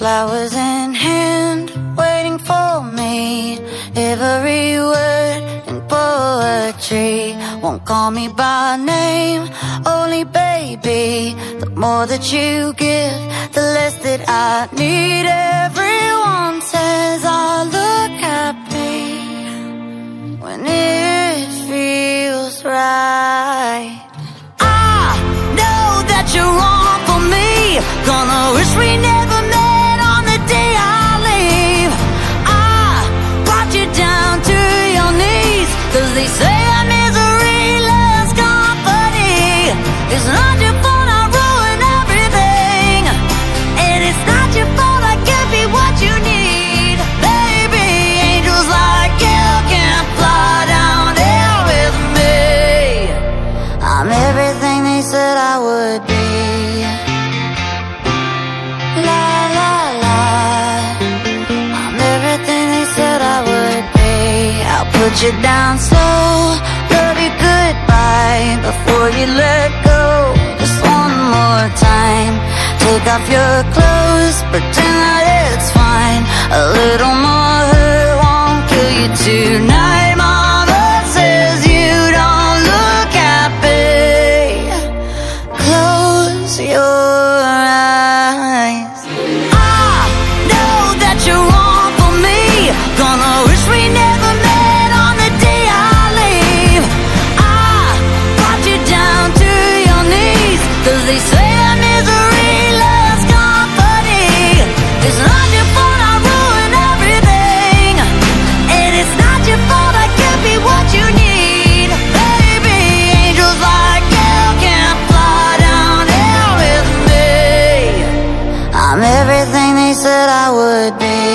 flowers in hand, waiting for me. Every word in poetry won't call me by name, only baby. The more that you give, the less that I need. Everyone says I look happy when it feels right. I know that you're wrong for me. Gonna wish we never put you down slow, love you goodbye before you let go. Just one more time. Take off your clothes, pretend that it's I'm everything they said I would be.